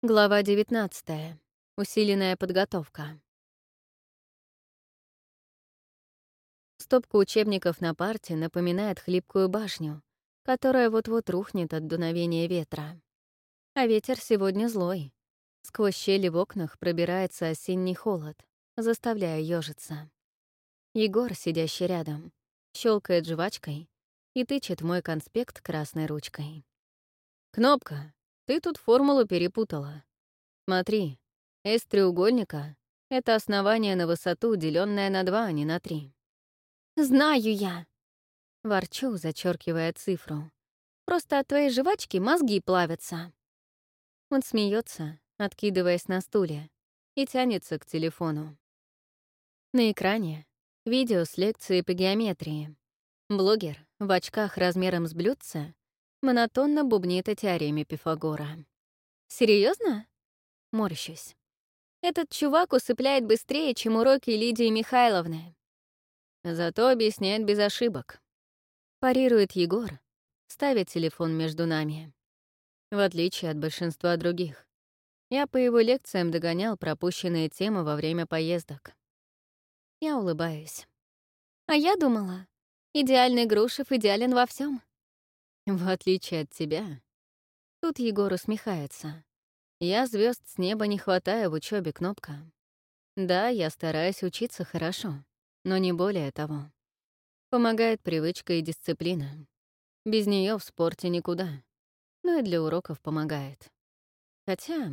Глава 19. Усиленная подготовка. Стопка учебников на парте напоминает хлипкую башню, которая вот-вот рухнет от дуновения ветра. А ветер сегодня злой. Сквозь щели в окнах пробирается осенний холод, заставляя ёжиться. Егор, сидящий рядом, щелкает жвачкой и тычет мой конспект красной ручкой. «Кнопка, ты тут формулу перепутала. Смотри, S треугольника — это основание на высоту, деленное на 2, а не на 3. «Знаю я!» Ворчу, зачеркивая цифру. «Просто от твоей жвачки мозги плавятся». Он смеется, откидываясь на стуле, и тянется к телефону. На экране — видео с лекцией по геометрии. Блогер в очках размером с блюдце монотонно бубнит о теореме Пифагора. Серьезно? Морщусь. Этот чувак усыпляет быстрее, чем уроки Лидии Михайловны. Зато объясняет без ошибок. Парирует Егор, ставит телефон между нами. В отличие от большинства других. Я по его лекциям догонял пропущенные темы во время поездок. Я улыбаюсь. А я думала, идеальный Грушев идеален во всем. В отличие от тебя. Тут Егор усмехается. Я звезд с неба не хватаю в учебе, кнопка. Да, я стараюсь учиться хорошо, но не более того. Помогает привычка и дисциплина. Без нее в спорте никуда. Но и для уроков помогает. Хотя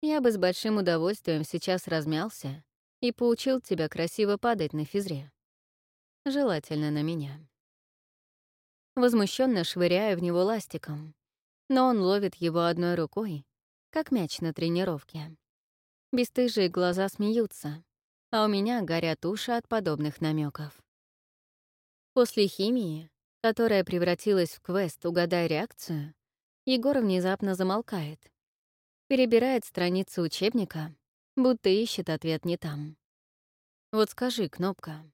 я бы с большим удовольствием сейчас размялся и поучил тебя красиво падать на физре. Желательно на меня. Возмущенно швыряю в него ластиком, но он ловит его одной рукой, как мяч на тренировке. Бестыжие глаза смеются, а у меня горят уши от подобных намеков. После химии, которая превратилась в квест «Угадай реакцию», Егор внезапно замолкает. Перебирает страницы учебника, будто ищет ответ не там. «Вот скажи, Кнопка».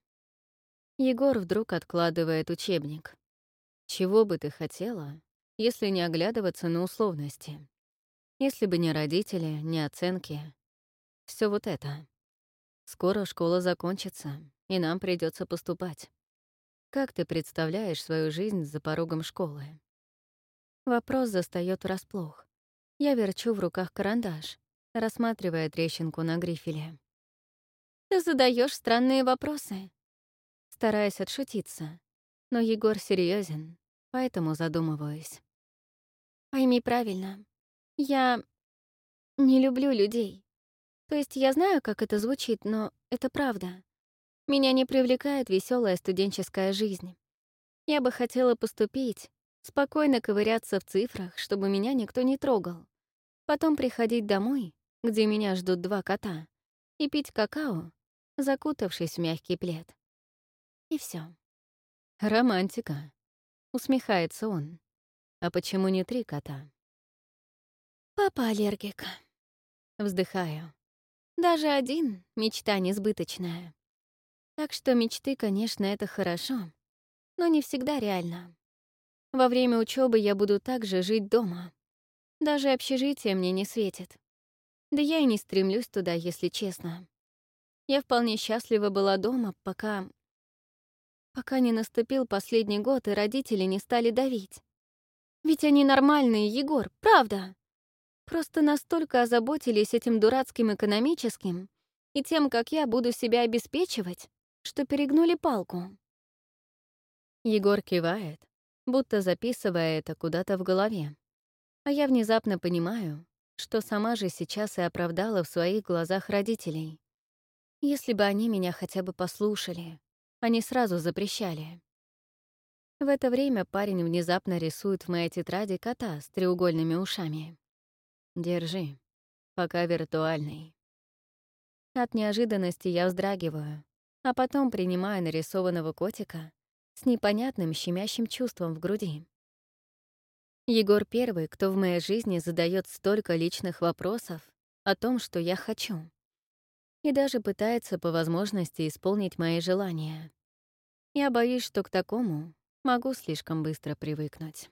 Егор вдруг откладывает учебник. Чего бы ты хотела, если не оглядываться на условности? Если бы не родители, не оценки. все вот это. Скоро школа закончится, и нам придется поступать. Как ты представляешь свою жизнь за порогом школы? Вопрос застаёт врасплох. Я верчу в руках карандаш, рассматривая трещинку на грифеле. Ты задаешь странные вопросы. Стараясь отшутиться, но Егор серьезен, поэтому задумываюсь. Пойми правильно. Я не люблю людей. То есть я знаю, как это звучит, но это правда. Меня не привлекает веселая студенческая жизнь. Я бы хотела поступить, спокойно ковыряться в цифрах, чтобы меня никто не трогал. Потом приходить домой, где меня ждут два кота, и пить какао, закутавшись в мягкий плед. И все. «Романтика», — усмехается он. «А почему не три кота?» «Папа аллергик». Вздыхаю. «Даже один — мечта несбыточная. Так что мечты, конечно, это хорошо, но не всегда реально. Во время учебы я буду также жить дома. Даже общежитие мне не светит. Да я и не стремлюсь туда, если честно. Я вполне счастлива была дома, пока пока не наступил последний год, и родители не стали давить. Ведь они нормальные, Егор, правда. Просто настолько озаботились этим дурацким экономическим и тем, как я буду себя обеспечивать, что перегнули палку. Егор кивает, будто записывая это куда-то в голове. А я внезапно понимаю, что сама же сейчас и оправдала в своих глазах родителей. Если бы они меня хотя бы послушали, они сразу запрещали. В это время парень внезапно рисует в моей тетради кота с треугольными ушами. Держи, пока виртуальный. От неожиданности я вздрагиваю, а потом принимаю нарисованного котика с непонятным щемящим чувством в груди. Егор первый, кто в моей жизни задает столько личных вопросов о том, что я хочу, и даже пытается по возможности исполнить мои желания. Я боюсь, что к такому могу слишком быстро привыкнуть.